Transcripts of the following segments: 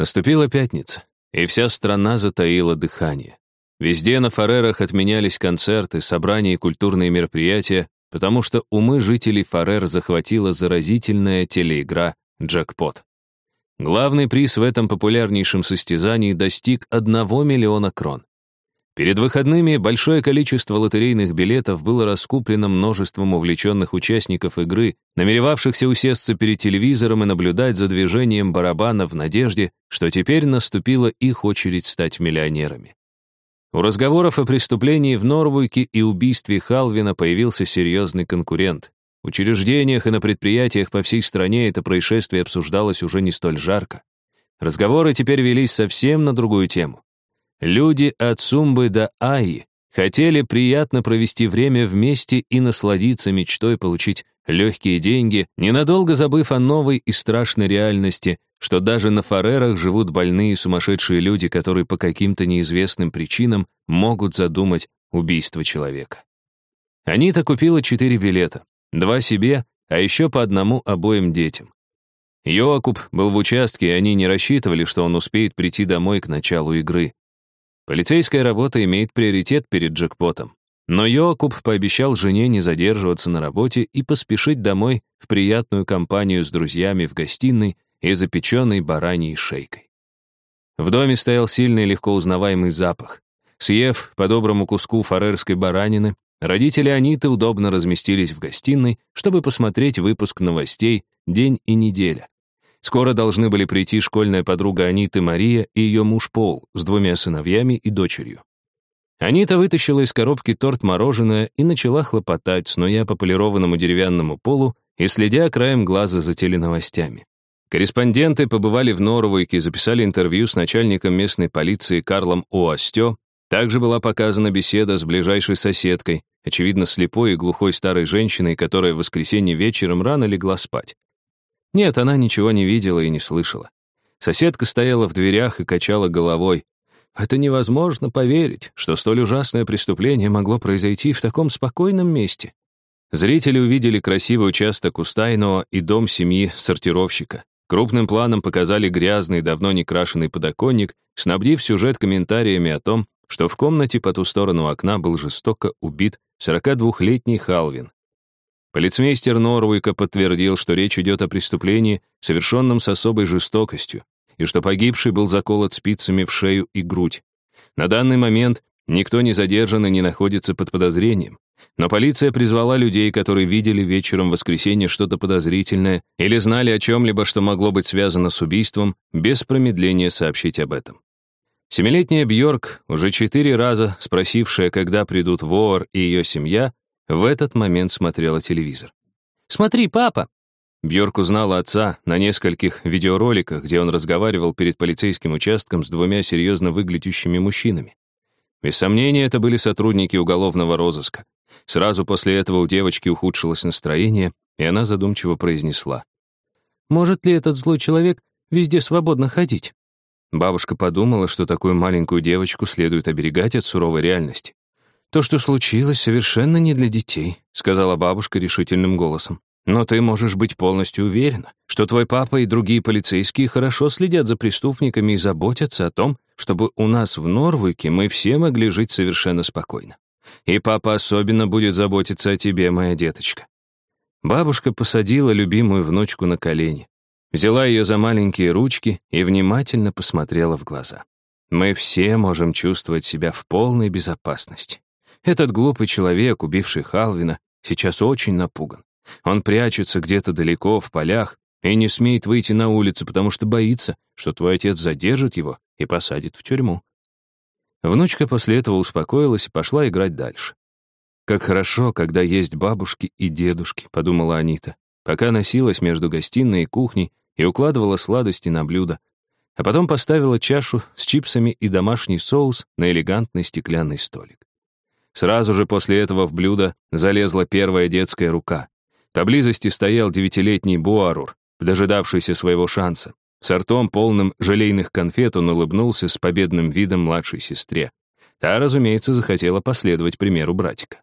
Наступила пятница, и вся страна затаила дыхание. Везде на Фарерах отменялись концерты, собрания и культурные мероприятия, потому что умы жителей Фарер захватила заразительная телеигра «Джекпот». Главный приз в этом популярнейшем состязании достиг 1 миллиона крон. Перед выходными большое количество лотерейных билетов было раскуплено множеством увлеченных участников игры, намеревавшихся усесться перед телевизором и наблюдать за движением барабана в надежде, что теперь наступила их очередь стать миллионерами. У разговоров о преступлении в Норвуйке и убийстве Халвина появился серьезный конкурент. В учреждениях и на предприятиях по всей стране это происшествие обсуждалось уже не столь жарко. Разговоры теперь велись совсем на другую тему. Люди от Сумбы до Аи хотели приятно провести время вместе и насладиться мечтой получить легкие деньги, ненадолго забыв о новой и страшной реальности, что даже на Фарерах живут больные и сумасшедшие люди, которые по каким-то неизвестным причинам могут задумать убийство человека. Анита купила четыре билета, два себе, а еще по одному обоим детям. Йоакуб был в участке, и они не рассчитывали, что он успеет прийти домой к началу игры. Полицейская работа имеет приоритет перед джекпотом. Но Йоакуб пообещал жене не задерживаться на работе и поспешить домой в приятную компанию с друзьями в гостиной и запеченной бараньей шейкой. В доме стоял сильный легко узнаваемый запах. Съев по доброму куску фарерской баранины, родители Аниты удобно разместились в гостиной, чтобы посмотреть выпуск новостей «День и неделя». Скоро должны были прийти школьная подруга Аниты Мария и ее муж Пол с двумя сыновьями и дочерью. Анита вытащила из коробки торт-мороженое и начала хлопотать, снуя по полированному деревянному полу и следя краем глаза за теленовостями. Корреспонденты побывали в Норвейке и записали интервью с начальником местной полиции Карлом Оастё. Также была показана беседа с ближайшей соседкой, очевидно, слепой и глухой старой женщиной, которая в воскресенье вечером рано легла спать. Нет, она ничего не видела и не слышала. Соседка стояла в дверях и качала головой. Это невозможно поверить, что столь ужасное преступление могло произойти в таком спокойном месте. Зрители увидели красивый участок у Стайного и дом семьи сортировщика. Крупным планом показали грязный, давно не крашеный подоконник, снабдив сюжет комментариями о том, что в комнате по ту сторону окна был жестоко убит 42-летний Халвин. Полицмейстер Норвика подтвердил, что речь идет о преступлении, совершенном с особой жестокостью, и что погибший был заколот спицами в шею и грудь. На данный момент никто не задержан и не находится под подозрением. Но полиция призвала людей, которые видели вечером в воскресенье что-то подозрительное или знали о чем-либо, что могло быть связано с убийством, без промедления сообщить об этом. Семилетняя Бьорк, уже четыре раза спросившая, когда придут Воор и ее семья, в этот момент смотрела телевизор. «Смотри, папа!» Бьорк узнала отца на нескольких видеороликах, где он разговаривал перед полицейским участком с двумя серьезно выглядящими мужчинами. Без сомнения, это были сотрудники уголовного розыска. Сразу после этого у девочки ухудшилось настроение, и она задумчиво произнесла. «Может ли этот злой человек везде свободно ходить?» Бабушка подумала, что такую маленькую девочку следует оберегать от суровой реальности. «То, что случилось, совершенно не для детей», сказала бабушка решительным голосом. «Но ты можешь быть полностью уверена, что твой папа и другие полицейские хорошо следят за преступниками и заботятся о том, чтобы у нас в Норвике мы все могли жить совершенно спокойно. И папа особенно будет заботиться о тебе, моя деточка». Бабушка посадила любимую внучку на колени, взяла ее за маленькие ручки и внимательно посмотрела в глаза. «Мы все можем чувствовать себя в полной безопасности. Этот глупый человек, убивший Халвина, сейчас очень напуган. Он прячется где-то далеко в полях и не смеет выйти на улицу, потому что боится, что твой отец задержит его и посадит в тюрьму. Внучка после этого успокоилась и пошла играть дальше. «Как хорошо, когда есть бабушки и дедушки», — подумала Анита, пока носилась между гостиной и кухней и укладывала сладости на блюдо, а потом поставила чашу с чипсами и домашний соус на элегантный стеклянный столик. Сразу же после этого в блюдо залезла первая детская рука. Поблизости стоял девятилетний Буарур, дожидавшийся своего шанса. С ртом, полным желейных конфет, он улыбнулся с победным видом младшей сестре. Та, разумеется, захотела последовать примеру братика.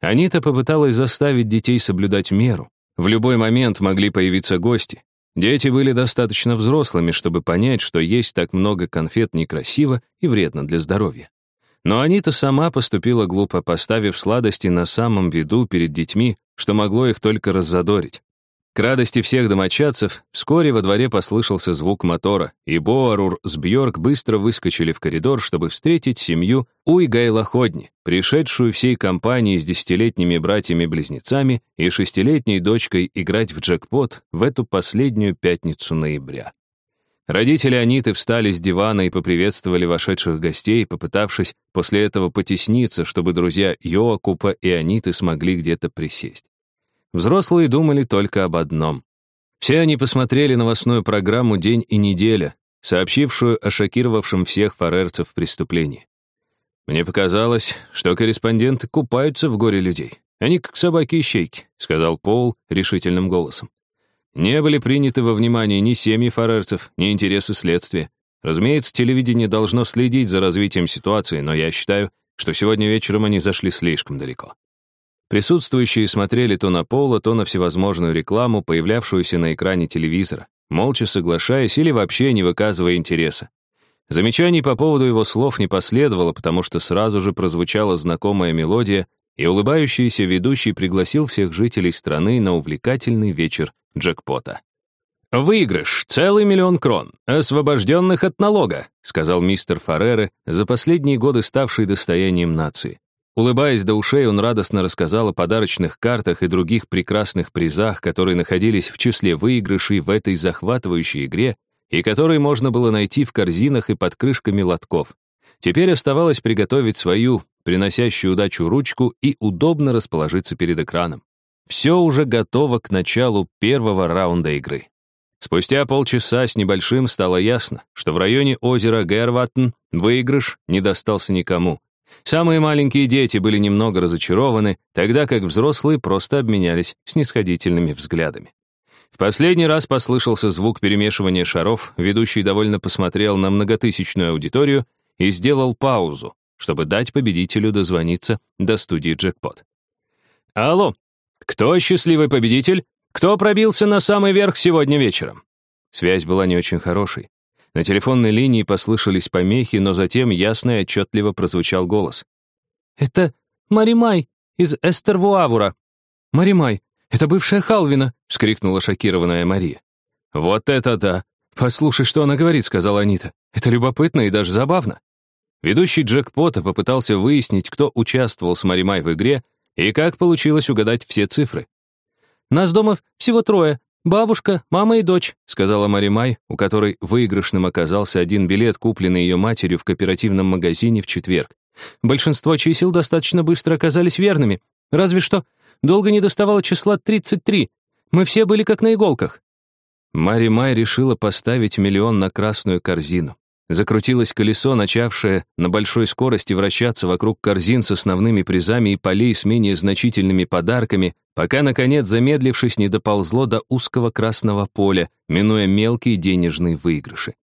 Анита попыталась заставить детей соблюдать меру. В любой момент могли появиться гости. Дети были достаточно взрослыми, чтобы понять, что есть так много конфет некрасиво и вредно для здоровья. Но Анита сама поступила глупо, поставив сладости на самом виду перед детьми, что могло их только раззадорить. К радости всех домочадцев, вскоре во дворе послышался звук мотора, и Боарур с Бьорк быстро выскочили в коридор, чтобы встретить семью Уйгайла-Ходни, пришедшую всей компанией с десятилетними братьями-близнецами и шестилетней дочкой играть в джекпот в эту последнюю пятницу ноября. Родители Аниты встали с дивана и поприветствовали вошедших гостей, попытавшись после этого потесниться, чтобы друзья Йоакупа и Аниты смогли где-то присесть. Взрослые думали только об одном. Все они посмотрели новостную программу «День и неделя», сообщившую о шокировавшем всех фарерцев преступлении. «Мне показалось, что корреспонденты купаются в горе людей. Они как собаки-ищейки», — сказал Пол решительным голосом. «Не были приняты во внимание ни семьи фарерцев, ни интересы следствия. Разумеется, телевидение должно следить за развитием ситуации, но я считаю, что сегодня вечером они зашли слишком далеко. Присутствующие смотрели то на Пола, то на всевозможную рекламу, появлявшуюся на экране телевизора, молча соглашаясь или вообще не выказывая интереса. Замечаний по поводу его слов не последовало, потому что сразу же прозвучала знакомая мелодия, и улыбающийся ведущий пригласил всех жителей страны на увлекательный вечер джекпота. «Выигрыш — целый миллион крон, освобожденных от налога», сказал мистер Фаррере, за последние годы ставший достоянием нации. Улыбаясь до ушей, он радостно рассказал о подарочных картах и других прекрасных призах, которые находились в числе выигрышей в этой захватывающей игре и которые можно было найти в корзинах и под крышками лотков. Теперь оставалось приготовить свою, приносящую удачу ручку и удобно расположиться перед экраном. Все уже готово к началу первого раунда игры. Спустя полчаса с небольшим стало ясно, что в районе озера Герваттен выигрыш не достался никому — Самые маленькие дети были немного разочарованы, тогда как взрослые просто обменялись снисходительными взглядами. В последний раз послышался звук перемешивания шаров, ведущий довольно посмотрел на многотысячную аудиторию и сделал паузу, чтобы дать победителю дозвониться до студии «Джекпот». «Алло, кто счастливый победитель? Кто пробился на самый верх сегодня вечером?» Связь была не очень хорошей. На телефонной линии послышались помехи, но затем ясно и отчетливо прозвучал голос. «Это Маримай из Эстервуавура». «Маримай, это бывшая Халвина!» — вскрикнула шокированная Мария. «Вот это да! Послушай, что она говорит», — сказала Анита. «Это любопытно и даже забавно». Ведущий джекпота попытался выяснить, кто участвовал с Маримай в игре и как получилось угадать все цифры. «Нас дома всего трое, «Бабушка, мама и дочь», — сказала Мари Май, у которой выигрышным оказался один билет, купленный ее матерью в кооперативном магазине в четверг. Большинство чисел достаточно быстро оказались верными. Разве что долго не доставало числа 33. Мы все были как на иголках. Мари Май решила поставить миллион на красную корзину. Закрутилось колесо, начавшее на большой скорости вращаться вокруг корзин с основными призами и полей с менее значительными подарками, пока, наконец, замедлившись, не доползло до узкого красного поля, минуя мелкие денежные выигрыши.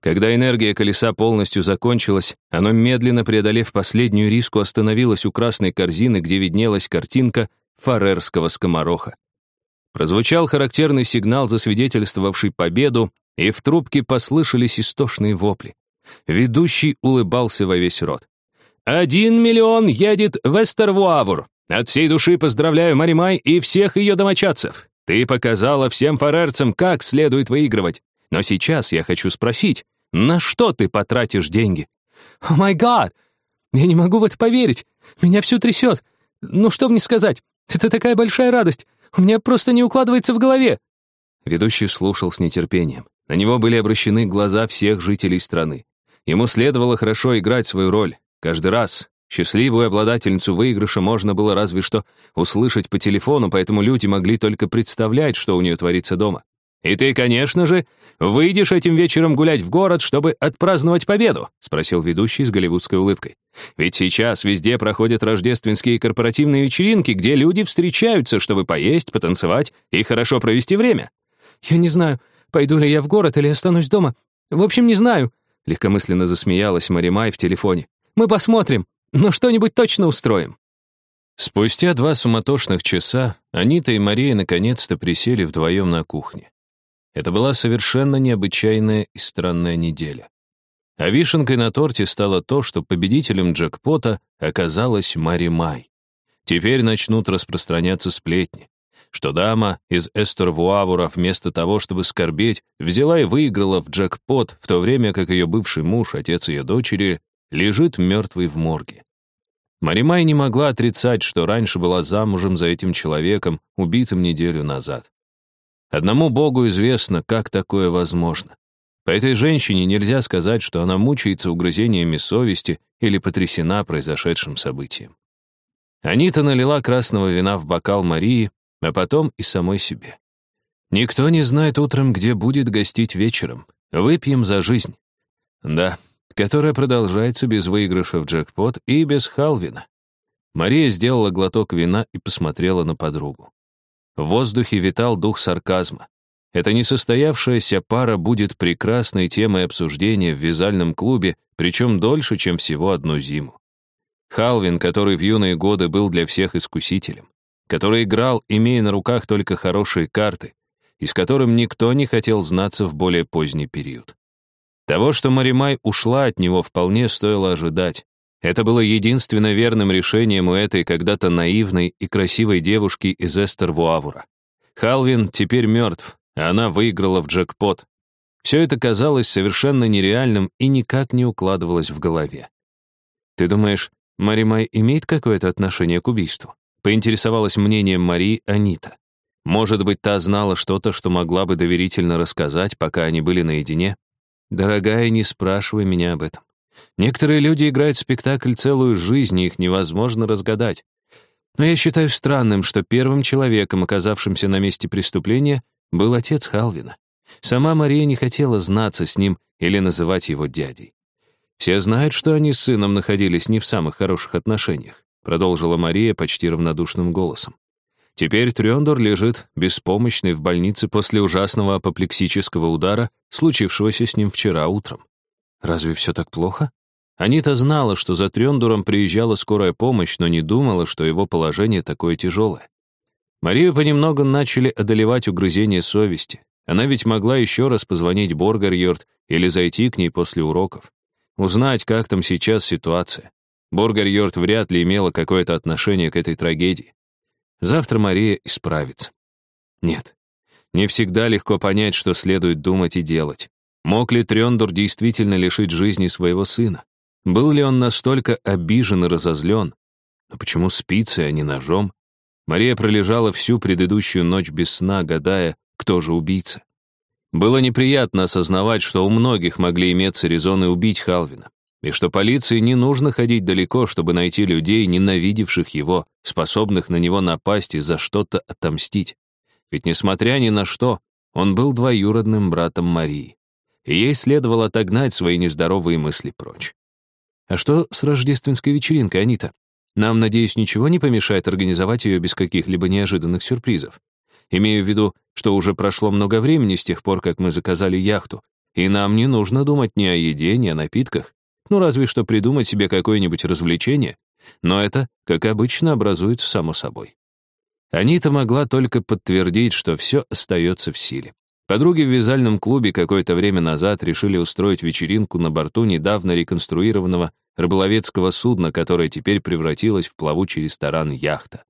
Когда энергия колеса полностью закончилась, оно, медленно преодолев последнюю риску, остановилось у красной корзины, где виднелась картинка фарерского скомороха. Прозвучал характерный сигнал, засвидетельствовавший победу, и в трубке послышались истошные вопли. Ведущий улыбался во весь рот. «Один миллион едет в Эстервуавур. От всей души поздравляю Маримай и всех ее домочадцев. Ты показала всем фарерцам, как следует выигрывать. Но сейчас я хочу спросить, на что ты потратишь деньги?» «О май гад! Я не могу в это поверить. Меня всю трясет. Ну что мне сказать? Это такая большая радость. У меня просто не укладывается в голове». Ведущий слушал с нетерпением. На него были обращены глаза всех жителей страны. Ему следовало хорошо играть свою роль. Каждый раз счастливую обладательницу выигрыша можно было разве что услышать по телефону, поэтому люди могли только представлять, что у нее творится дома. «И ты, конечно же, выйдешь этим вечером гулять в город, чтобы отпраздновать победу?» — спросил ведущий с голливудской улыбкой. «Ведь сейчас везде проходят рождественские корпоративные вечеринки, где люди встречаются, чтобы поесть, потанцевать и хорошо провести время». «Я не знаю, Пойду ли я в город или останусь дома? В общем, не знаю». Легкомысленно засмеялась Маримай в телефоне. «Мы посмотрим, но что-нибудь точно устроим». Спустя два суматошных часа Анита и Мария наконец-то присели вдвоем на кухне. Это была совершенно необычайная и странная неделя. А вишенкой на торте стало то, что победителем джекпота оказалась Мари Май. Теперь начнут распространяться сплетни, что дама из Эстервуавура вместо того, чтобы скорбеть, взяла и выиграла в джекпот, в то время как ее бывший муж, отец ее дочери, лежит мертвый в морге. Маримай не могла отрицать, что раньше была замужем за этим человеком, убитым неделю назад. Одному Богу известно, как такое возможно. По этой женщине нельзя сказать, что она мучается угрызениями совести или потрясена произошедшим событием. Анита налила красного вина в бокал Марии, а потом и самой себе. Никто не знает утром, где будет гостить вечером. Выпьем за жизнь. Да, которая продолжается без выигрыша в джекпот и без Халвина. Мария сделала глоток вина и посмотрела на подругу. В воздухе витал дух сарказма. Эта несостоявшаяся пара будет прекрасной темой обсуждения в вязальном клубе, причем дольше, чем всего одну зиму. Халвин, который в юные годы был для всех искусителем, который играл, имея на руках только хорошие карты, и с которым никто не хотел знаться в более поздний период. Того, что Маримай ушла от него, вполне стоило ожидать. Это было единственно верным решением у этой когда-то наивной и красивой девушки из Эстер-Вуавура. Халвин теперь мертв, а она выиграла в джекпот. Все это казалось совершенно нереальным и никак не укладывалось в голове. «Ты думаешь, Маримай имеет какое-то отношение к убийству?» Поинтересовалась мнением Марии Анита. Может быть, та знала что-то, что могла бы доверительно рассказать, пока они были наедине? Дорогая, не спрашивай меня об этом. Некоторые люди играют в спектакль целую жизнь, и их невозможно разгадать. Но я считаю странным, что первым человеком, оказавшимся на месте преступления, был отец Халвина. Сама Мария не хотела знаться с ним или называть его дядей. Все знают, что они с сыном находились не в самых хороших отношениях, продолжила Мария почти равнодушным голосом. Теперь Трёндор лежит беспомощный в больнице после ужасного апоплексического удара, случившегося с ним вчера утром. Разве все так плохо? Анита знала, что за Трёндором приезжала скорая помощь, но не думала, что его положение такое тяжелое. Марию понемногу начали одолевать угрызения совести. Она ведь могла еще раз позвонить Боргарьорд или зайти к ней после уроков. Узнать, как там сейчас ситуация. Боргарьорд вряд ли имела какое-то отношение к этой трагедии. Завтра Мария исправится. Нет, не всегда легко понять, что следует думать и делать. Мог ли Трёндор действительно лишить жизни своего сына? Был ли он настолько обижен и разозлен? Но почему спицей, а не ножом? Мария пролежала всю предыдущую ночь без сна, гадая, кто же убийца. Было неприятно осознавать, что у многих могли иметься резоны убить Халвина и что полиции не нужно ходить далеко, чтобы найти людей, ненавидевших его, способных на него напасть и за что-то отомстить. Ведь, несмотря ни на что, он был двоюродным братом Марии, и ей следовало отогнать свои нездоровые мысли прочь. А что с рождественской вечеринкой, Анита? Нам, надеюсь, ничего не помешает организовать ее без каких-либо неожиданных сюрпризов. Имею в виду, что уже прошло много времени с тех пор, как мы заказали яхту, и нам не нужно думать ни о еде, ни о напитках. Ну, разве что придумать себе какое-нибудь развлечение. Но это, как обычно, образуется само собой. Анита могла только подтвердить, что все остается в силе. Подруги в вязальном клубе какое-то время назад решили устроить вечеринку на борту недавно реконструированного рыболовецкого судна, которое теперь превратилось в плавучий ресторан «Яхта».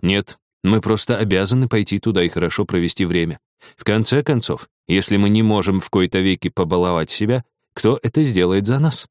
Нет, мы просто обязаны пойти туда и хорошо провести время. В конце концов, если мы не можем в кои-то веки побаловать себя, кто это сделает за нас?